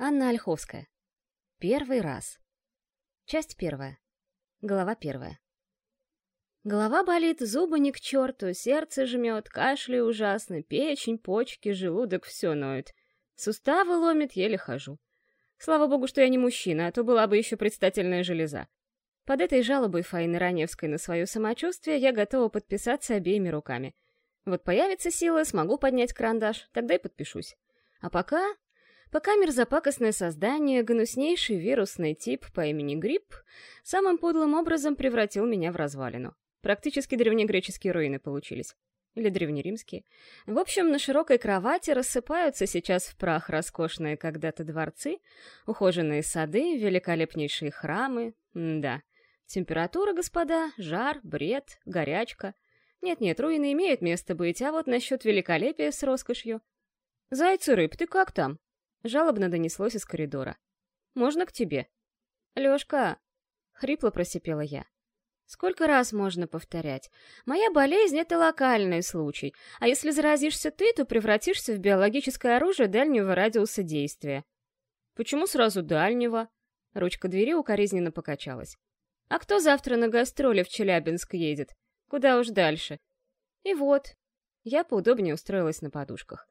Анна Ольховская. Первый раз. Часть первая. Глава первая. Голова болит, зубы не к черту, сердце жмет, кашля ужасно, печень, почки, желудок — все ноет. Суставы ломит, еле хожу. Слава богу, что я не мужчина, а то была бы еще предстательная железа. Под этой жалобой Фаины Раневской на свое самочувствие я готова подписаться обеими руками. Вот появится сила, смогу поднять карандаш, тогда и подпишусь. А пока Пока мерзопакостное создание, гнуснейший вирусный тип по имени Грипп, самым подлым образом превратил меня в развалину. Практически древнегреческие руины получились. Или древнеримские. В общем, на широкой кровати рассыпаются сейчас в прах роскошные когда-то дворцы, ухоженные сады, великолепнейшие храмы. М да. Температура, господа, жар, бред, горячка. Нет-нет, руины имеют место быть, а вот насчет великолепия с роскошью. «Зайцы рыб, ты как там?» Жалобно донеслось из коридора. «Можно к тебе?» «Лёшка!» — хрипло просипела я. «Сколько раз можно повторять? Моя болезнь — это локальный случай, а если заразишься ты, то превратишься в биологическое оружие дальнего радиуса действия». «Почему сразу дальнего?» Ручка двери укоризненно покачалась. «А кто завтра на гастроли в Челябинск едет? Куда уж дальше?» И вот, я поудобнее устроилась на подушках.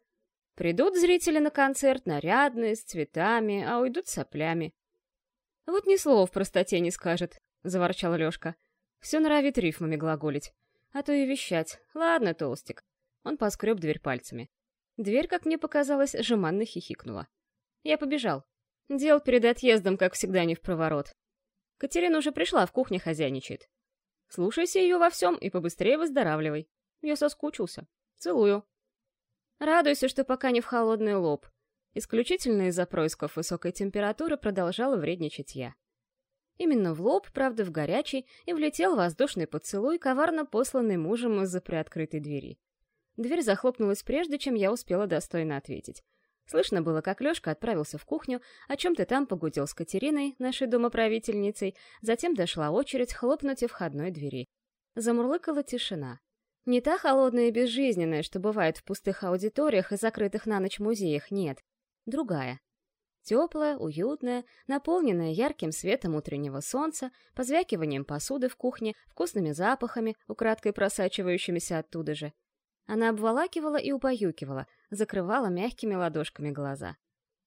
Придут зрители на концерт, нарядные, с цветами, а уйдут соплями. «Вот ни слова в простоте не скажет», — заворчал Лёшка. «Все норовит рифмами глаголить. А то и вещать. Ладно, толстик». Он поскреб дверь пальцами. Дверь, как мне показалось, жеманно хихикнула. Я побежал. Дел перед отъездом, как всегда, не в проворот. Катерина уже пришла, в кухне хозяйничает. Слушайся ее во всем и побыстрее выздоравливай. Я соскучился. Целую. Радуйся, что пока не в холодный лоб. Исключительно из-за происков высокой температуры продолжала вредничать я. Именно в лоб, правда, в горячий, и влетел воздушный поцелуй, коварно посланный мужем из-за приоткрытой двери. Дверь захлопнулась прежде, чем я успела достойно ответить. Слышно было, как Лёшка отправился в кухню, о чем-то там погудел с Катериной, нашей домоправительницей, затем дошла очередь хлопнуть и входной двери. Замурлыкала тишина. Не та холодная и безжизненная, что бывает в пустых аудиториях и закрытых на ночь музеях, нет. Другая. Теплая, уютная, наполненная ярким светом утреннего солнца, позвякиванием посуды в кухне, вкусными запахами, украдкой просачивающимися оттуда же. Она обволакивала и убаюкивала, закрывала мягкими ладошками глаза.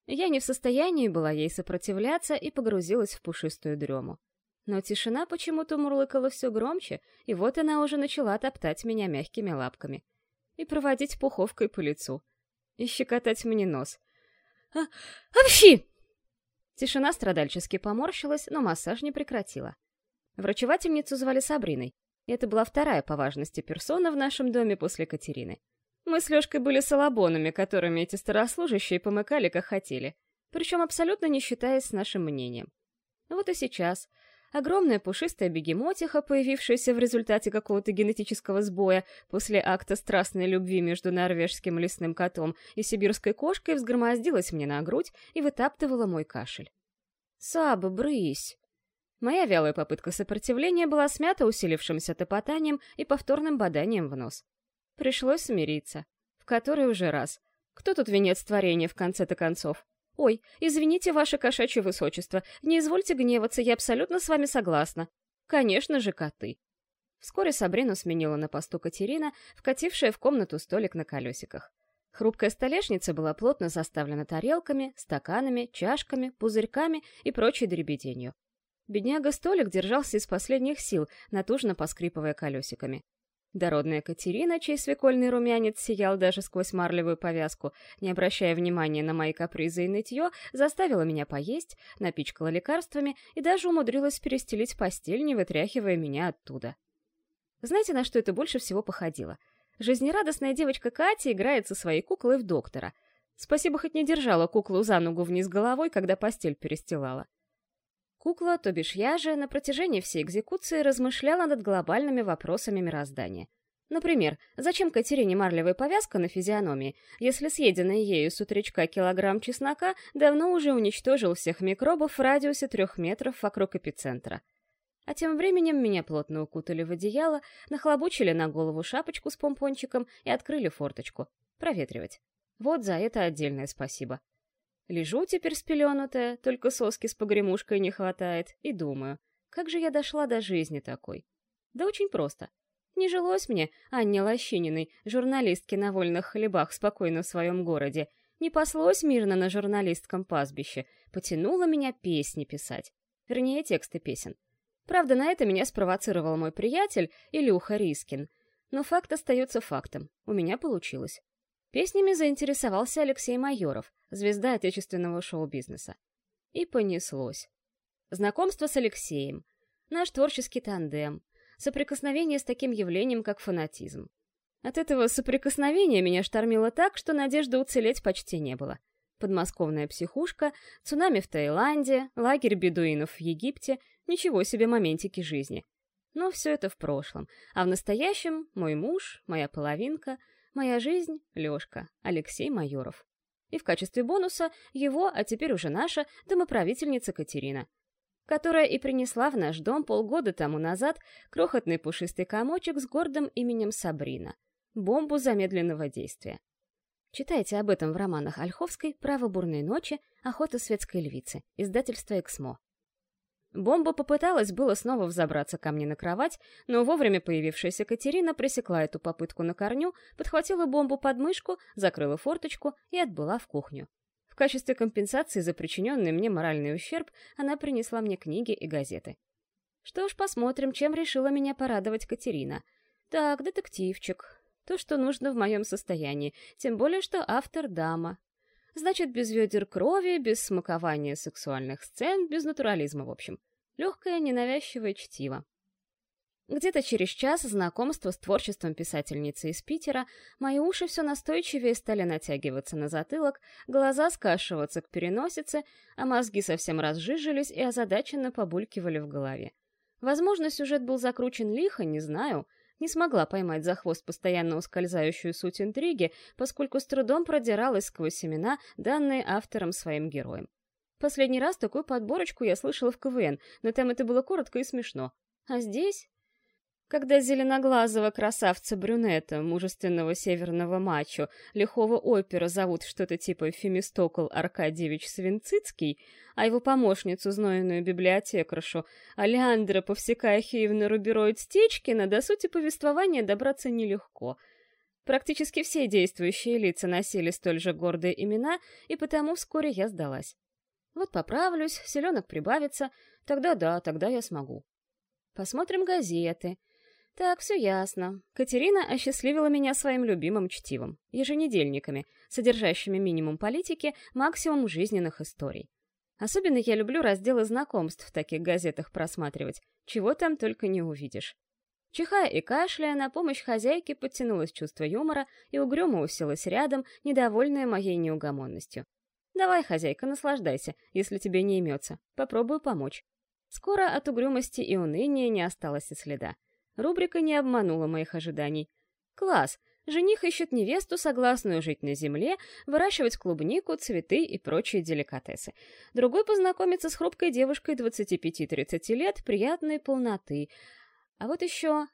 Я не в состоянии была ей сопротивляться и погрузилась в пушистую дрему. Но тишина почему-то мурлыкала все громче, и вот она уже начала топтать меня мягкими лапками. И проводить пуховкой по лицу. И щекотать мне нос. «А... Апщи!» Тишина страдальчески поморщилась, но массаж не прекратила. Врачевательницу звали Сабриной, и это была вторая по важности персона в нашем доме после Катерины. Мы с Лёшкой были салабонами, которыми эти старослужащие помыкали, как хотели, причем абсолютно не считаясь с нашим мнением. Вот и сейчас, Огромная пушистая бегемотиха, появившаяся в результате какого-то генетического сбоя после акта страстной любви между норвежским лесным котом и сибирской кошкой, взгромоздилась мне на грудь и вытаптывала мой кашель. «Саба, брысь!» Моя вялая попытка сопротивления была смята усилившимся топотанием и повторным боданием в нос. Пришлось смириться. В который уже раз. Кто тут венец творения в конце-то концов? «Ой, извините, ваше кошачье высочество, не извольте гневаться, я абсолютно с вами согласна. Конечно же, коты». Вскоре Сабрину сменила на посту Катерина, вкатившая в комнату столик на колесиках. Хрупкая столешница была плотно заставлена тарелками, стаканами, чашками, пузырьками и прочей дребеденью. Бедняга-столик держался из последних сил, натужно поскрипывая колесиками. Дородная Катерина, чей свекольный румянец сиял даже сквозь марлевую повязку, не обращая внимания на мои капризы и нытье, заставила меня поесть, напичкала лекарствами и даже умудрилась перестелить постель, не вытряхивая меня оттуда. Знаете, на что это больше всего походило? Жизнерадостная девочка Катя играет со своей куклой в доктора. Спасибо, хоть не держала куклу за ногу вниз головой, когда постель перестилала. Кукла, то бишь я же, на протяжении всей экзекуции размышляла над глобальными вопросами мироздания. Например, зачем Катерине марлевая повязка на физиономии, если съеденный ею с утречка килограмм чеснока давно уже уничтожил всех микробов в радиусе трех метров вокруг эпицентра? А тем временем меня плотно укутали в одеяло, нахлобучили на голову шапочку с помпончиком и открыли форточку. Проветривать. Вот за это отдельное спасибо. Лежу теперь спеленутая, только соски с погремушкой не хватает, и думаю, как же я дошла до жизни такой? Да очень просто. Не жилось мне, Анне Лощининой, журналистке на вольных хлебах спокойно в своем городе, не паслось мирно на журналистском пастбище, потянуло меня песни писать. Вернее, тексты песен. Правда, на это меня спровоцировал мой приятель Илюха Рискин. Но факт остается фактом. У меня получилось. Песнями заинтересовался Алексей Майоров, звезда отечественного шоу-бизнеса. И понеслось. Знакомство с Алексеем, наш творческий тандем, соприкосновение с таким явлением, как фанатизм. От этого соприкосновения меня штормило так, что надежды уцелеть почти не было. Подмосковная психушка, цунами в Таиланде, лагерь бедуинов в Египте — ничего себе моментики жизни. Но все это в прошлом, а в настоящем — мой муж, моя половинка — Моя жизнь — Лёшка, Алексей Майоров. И в качестве бонуса его, а теперь уже наша, домоправительница Катерина, которая и принесла в наш дом полгода тому назад крохотный пушистый комочек с гордым именем Сабрина — бомбу замедленного действия. Читайте об этом в романах Ольховской «Право бурной ночи», «Охота светской львицы», издательство «Эксмо». Бомба попыталась было снова взобраться ко мне на кровать, но вовремя появившаяся Катерина пресекла эту попытку на корню, подхватила бомбу под мышку, закрыла форточку и отбыла в кухню. В качестве компенсации за причиненный мне моральный ущерб она принесла мне книги и газеты. Что ж, посмотрим, чем решила меня порадовать Катерина. Так, детективчик. То, что нужно в моем состоянии, тем более, что автор дама, Значит, без ведер крови, без смакования сексуальных сцен, без натурализма, в общем. Легкое, ненавязчивое чтиво. Где-то через час знакомства с творчеством писательницы из Питера мои уши все настойчивее стали натягиваться на затылок, глаза скашиваться к переносице, а мозги совсем разжижились и озадаченно побулькивали в голове. Возможно, сюжет был закручен лихо, не знаю — не смогла поймать за хвост постоянно ускользающую суть интриги, поскольку с трудом продиралась сквозь имена, данные автором своим героям. Последний раз такую подборочку я слышала в КВН, но там это было коротко и смешно. А здесь когда зеленоглазого красавца-брюнета, мужественного северного мачо, лихого опера зовут что-то типа Фемистокл Аркадьевич Свинцицкий, а его помощницу, знойную библиотекаршу, Алеандра Повсекахиевна рубероид Стечкина, до сути повествования добраться нелегко. Практически все действующие лица носили столь же гордые имена, и потому вскоре я сдалась. Вот поправлюсь, селенок прибавится, тогда да, тогда я смогу. Посмотрим газеты — так, все ясно. Катерина осчастливила меня своим любимым чтивом, еженедельниками, содержащими минимум политики, максимум жизненных историй. Особенно я люблю разделы знакомств в таких газетах просматривать, чего там только не увидишь. Чихая и кашляя, на помощь хозяйке подтянулось чувство юмора и угрюмо уселась рядом, недовольная моей неугомонностью. «Давай, хозяйка, наслаждайся, если тебе не имется. Попробую помочь». Скоро от угрюмости и уныния не осталось и следа. Рубрика не обманула моих ожиданий. Класс! Жених ищет невесту, согласную жить на земле, выращивать клубнику, цветы и прочие деликатесы. Другой познакомится с хрупкой девушкой 25-30 лет, приятной полноты. А вот еще...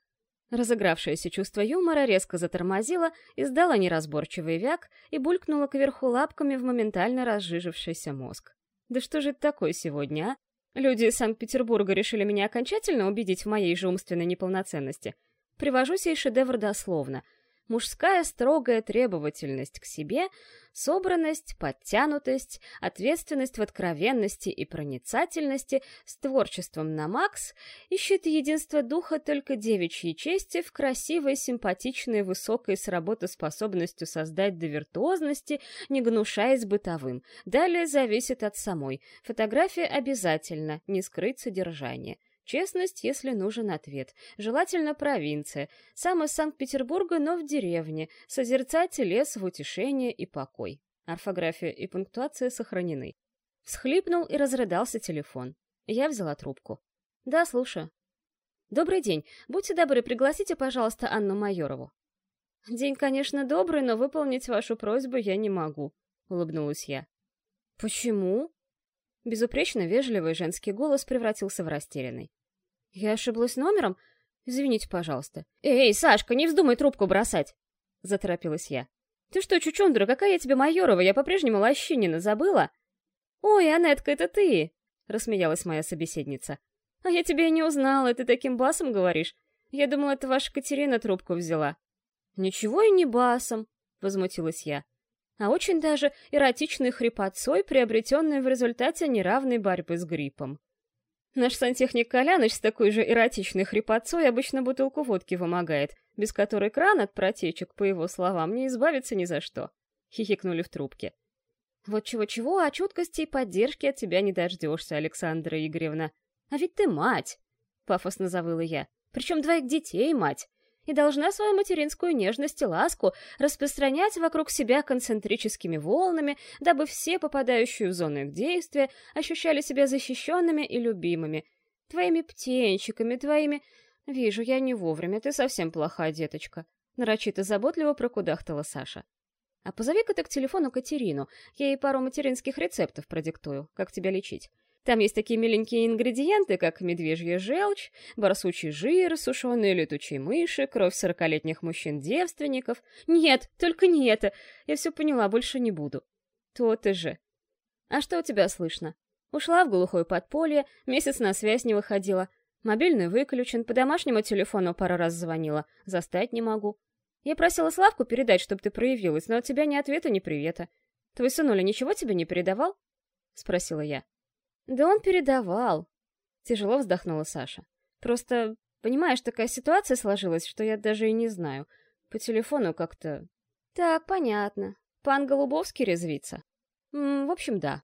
Разыгравшееся чувство юмора резко затормозило, издало неразборчивый вяк и булькнуло кверху лапками в моментально разжижившийся мозг. Да что же это такое сегодня, а? Люди из Санкт-Петербурга решили меня окончательно убедить в моей же умственной неполноценности. Привожу сей шедевр дословно — мужская строгая требовательность к себе, собранность, подтянутость, ответственность в откровенности и проницательности с творчеством на макс, ищет единство духа только девичьей чести в красивой, симпатичной, высокой с работоспособностью создать до виртуозности, не гнушаясь бытовым. Далее зависит от самой. Фотография обязательно, не скрыть содержание. Честность, если нужен ответ. Желательно провинция. Сам из Санкт-Петербурга, но в деревне. Созерцать лес в утешение и покой. Орфография и пунктуация сохранены. Всхлипнул и разрыдался телефон. Я взяла трубку. «Да, слушаю». «Добрый день. Будьте добры, пригласите, пожалуйста, Анну Майорову». «День, конечно, добрый, но выполнить вашу просьбу я не могу», — улыбнулась я. «Почему?» Безупречно вежливый женский голос превратился в растерянный. «Я ошиблась номером? Извините, пожалуйста». «Эй, Сашка, не вздумай трубку бросать!» — заторопилась я. «Ты что, чучундра, какая я тебе Майорова? Я по-прежнему Лощинина, забыла?» «Ой, Анетка, это ты!» — рассмеялась моя собеседница. «А я тебя и не узнала, ты таким басом говоришь. Я думала, это ваша Катерина трубку взяла». «Ничего и не басом», — возмутилась я, «а очень даже эротичной хрипотцой, приобретенной в результате неравной борьбы с гриппом». Наш сантехник Коляныч с такой же эротичной хрипотцой обычно бутылку водки вымогает, без которой кран от протечек, по его словам, не избавится ни за что. Хихикнули в трубке. Вот чего-чего, а чуткости и поддержки от тебя не дождешься, Александра Игоревна. А ведь ты мать! Пафосно завыла я. Причем двоих детей мать и должна свою материнскую нежность и ласку распространять вокруг себя концентрическими волнами, дабы все, попадающие в зону их действия, ощущали себя защищенными и любимыми. Твоими птенчиками, твоими... Вижу, я не вовремя, ты совсем плохая деточка. Нарочито заботливо прокудахтала Саша. А позови-ка ты к телефону Катерину, я ей пару материнских рецептов продиктую, как тебя лечить. Там есть такие миленькие ингредиенты, как медвежья желчь, барсучий жир, сушеные летучие мыши, кровь сорокалетних мужчин-девственников. Нет, только не это. Я все поняла, больше не буду. То-то же. А что у тебя слышно? Ушла в глухое подполье, месяц на связь не выходила. Мобильный выключен, по домашнему телефону пару раз звонила. Застать не могу. Я просила Славку передать, чтобы ты проявилась, но от тебя ни ответа, ни привета. Твой сынуля ничего тебе не передавал? Спросила я. Да он передавал. Тяжело вздохнула Саша. Просто, понимаешь, такая ситуация сложилась, что я даже и не знаю. По телефону как-то... Так, понятно. Пан Голубовский резвится. М -м, в общем, да.